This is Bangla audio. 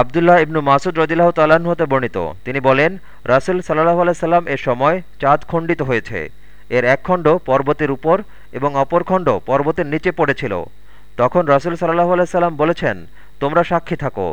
আবদুল্লাহ ইবনু মাসুদ রদিল্লাহ তাল্লাহ্ন হতে বর্ণিত। তিনি বলেন, রাসুল সাল্লাহ আলাইসাল্লাম এর সময় চাঁদ খণ্ডিত হয়েছে। এর এক খণ্ড পর্বতের উপর এবং অপর খণ্ড পর্বতের নিচে পড়েছিল। তখন রাসুল সাল্লাহ আলাইসাল্লাম বলেছেন, তোমরা সাক্ষী থাকো।